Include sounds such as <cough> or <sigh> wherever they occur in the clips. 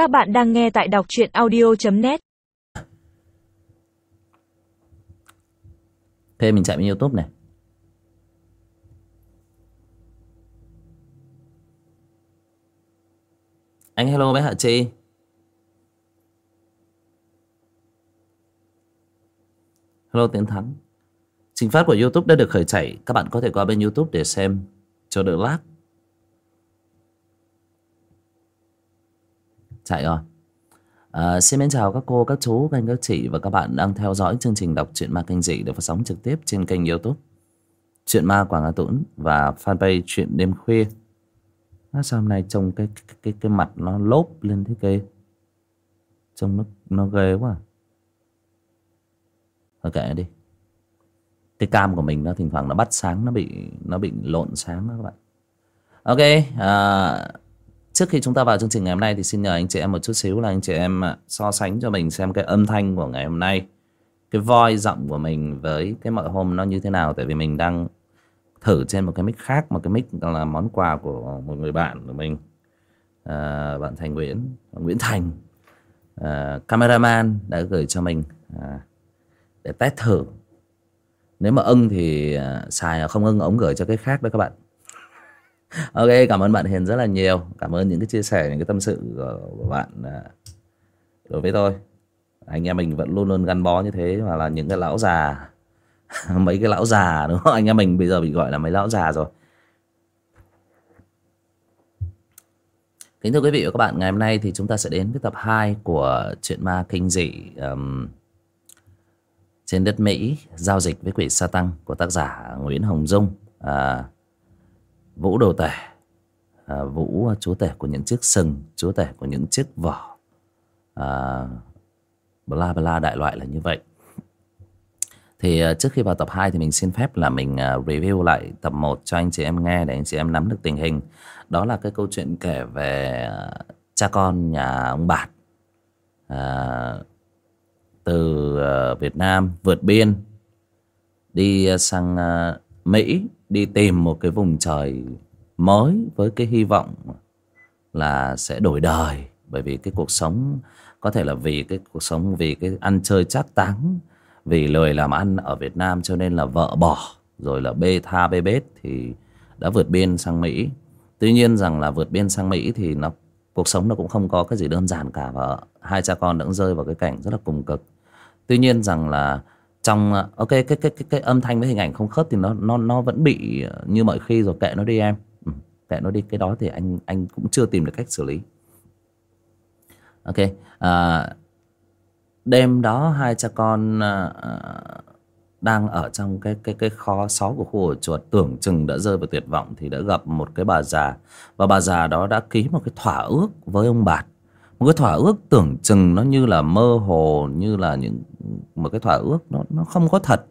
Các bạn đang nghe tại đọc truyện audio.net Thế mình chạy bên Youtube này. Anh hello bé Hạ Chi Hello Tiến Thắng. Trình phát của Youtube đã được khởi chạy. Các bạn có thể qua bên Youtube để xem. Cho đỡ lag Chạy rồi. À, Xin mến chào các cô, các chú, các anh, các chị Và các bạn đang theo dõi chương trình đọc truyện ma kinh dị Được phát sóng trực tiếp trên kênh Youtube truyện ma Quảng Hà Tũng Và fanpage truyện đêm khuya. À, Sao hôm nay trông cái, cái, cái, cái mặt nó lốp lên thế kia Trông nó, nó ghê quá. Thôi kệ đi. Cái cam của mình nó thỉnh thoảng nó bắt sáng Nó bị nó bị lộn sáng đó các bạn. Ok à, Trước khi chúng ta vào chương trình ngày hôm nay Thì xin nhờ anh chị em một chút xíu là anh chị em à, So sánh cho mình xem cái âm thanh của ngày hôm nay Cái voice giọng của mình Với cái mọi hôm nó như thế nào. Tại vì mình đang thử trên một cái mic khác Một cái mic là món quà của một người bạn của mình à, Bạn Thành Nguyễn Nguyễn Thành. À, Cameraman đã gửi cho mình à, Để test thử. Nếu mà ưng thì à, xài Không ưng ống gửi cho cái khác đó các bạn ok cảm ơn bạn hiền rất là nhiều. Cảm ơn những cái chia sẻ những cái tâm sự của bạn à, đối với tôi. Anh em mình vẫn luôn luôn gắn bó như thế mà là những cái lão già. <laughs> Mấy cái lão già đúng không? Anh em mình bây giờ bị gọi là mấy lão già rồi. Kính thưa quý vị và các bạn ngày hôm nay thì chúng ta sẽ đến với tập 2 của chuyện ma kinh dị um, trên đất Mỹ giao dịch với quỷ sa tăng của tác giả Nguyễn Hồng Dung. À, Vũ đồ tể. À, Vũ à, chúa tể của những chiếc sừng Chúa tể của những chiếc vỏ. À, Bla bla đại loại là như vậy. Thì à, trước khi vào tập 2 Thì mình xin phép là mình à, review lại tập 1 cho anh chị em nghe Để anh chị em nắm được tình hình. Đó là cái câu chuyện kể về à, Cha con nhà ông Bạt. À, Từ à, Việt Nam vượt biên Đi à, sang à, Mỹ đi tìm một cái vùng trời mới với cái hy vọng là sẽ đổi đời. Bởi vì cái cuộc sống, có thể là vì cái cuộc sống, vì cái ăn chơi chát táng, vì lười làm ăn ở Việt Nam cho nên là vợ bỏ, rồi là bê tha bê bết thì đã vượt biên sang Mỹ. Tuy nhiên rằng là vượt biên sang Mỹ thì nó, cuộc sống nó cũng không có cái gì đơn giản cả và hai cha con đã rơi vào cái cảnh rất là cùng cực. Tuy nhiên rằng là trong ờ, ok cái cái cái cái âm thanh với hình ảnh không khớp thì nó nó nó vẫn bị ờ, như mọi khi rồi kệ nó đi em. Ừ, kệ nó đi cái đó thì anh anh cũng chưa tìm được cách xử lý. Ok à, đêm đó hai cha con à, đang ở trong cái cái cái kho xó của khu ổ chuột tưởng chừng đã rơi vào tuyệt vọng thì đã gặp một cái bà già. Và bà già đó đã ký một cái thỏa ước với ông bạt một cái thỏa ước tưởng chừng nó như là mơ hồ như là những một cái thỏa ước nó nó không có thật.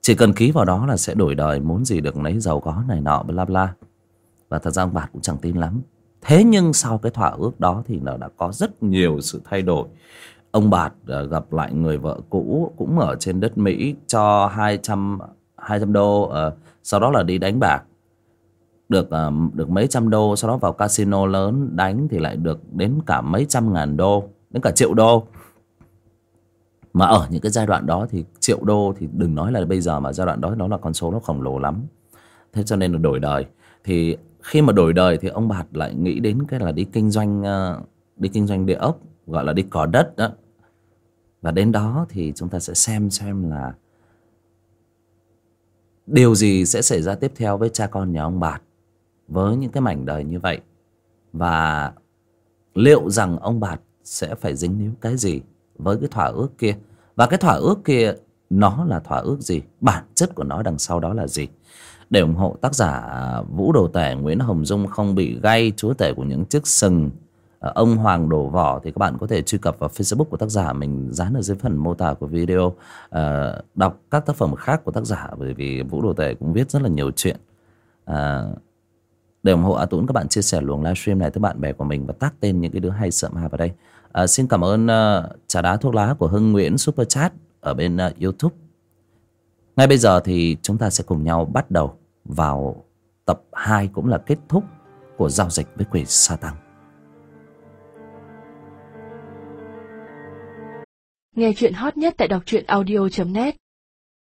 Chỉ cần ký vào đó là sẽ đổi đời muốn gì được lấy giàu có này nọ bla bla. Và thật ra ông bạt cũng chẳng tin lắm. Thế nhưng sau cái thỏa ước đó thì nó đã có rất nhiều sự thay đổi. Ông bạt ờ, gặp lại người vợ cũ cũng ở trên đất mỹ cho hai trăm hai trăm đô uh, sau đó là đi đánh bạc được uh, được mấy trăm đô sau đó vào casino lớn đánh thì lại được đến cả mấy trăm ngàn đô đến cả triệu đô. Mà ở những cái giai đoạn đó thì triệu đô thì đừng nói là bây giờ mà giai đoạn đó nó là con số nó khổng lồ lắm. Thế cho nên là đổi đời. Thì khi mà đổi đời thì ông bạt lại nghĩ đến cái là đi kinh doanh uh, đi kinh doanh địa ốc gọi là đi cỏ đất đó. Và đến đó thì chúng ta sẽ xem xem là điều gì sẽ xảy ra tiếp theo với cha con nhà ông bạt với những cái mảnh đời như vậy? Và liệu rằng ông bạt sẽ phải dính níu cái gì với cái thỏa ước kia? Và cái thỏa ước kia nó là thỏa ước gì? Bản chất của nó đằng sau đó là gì? Để ủng hộ tác giả vũ đồ tể nguyễn hồng dung không bị gay chúa tể của những chiếc sừng ờ, ông hoàng đổ vỏ thì các bạn có thể truy cập vào facebook của tác giả. Mình dán ở dưới phần mô tả của video. À, đọc các tác phẩm khác của tác giả bởi vì vũ đồ tể cũng viết rất là nhiều chuyện. À, để ủng hộ A Tũng các bạn chia sẻ luồng livestream này tới bạn bè của mình và tắt tên những cái đứa hay sợm hà vào đây. À, xin cảm ơn uh, trà đá thuốc lá của Hưng Nguyễn Super Chat ở bên uh, YouTube. Ngay bây giờ thì chúng ta sẽ cùng nhau bắt đầu vào tập 2 cũng là kết thúc của giao dịch với quỷ sa tăng. Nghe chuyện hot nhất tại đọc truyện audio.net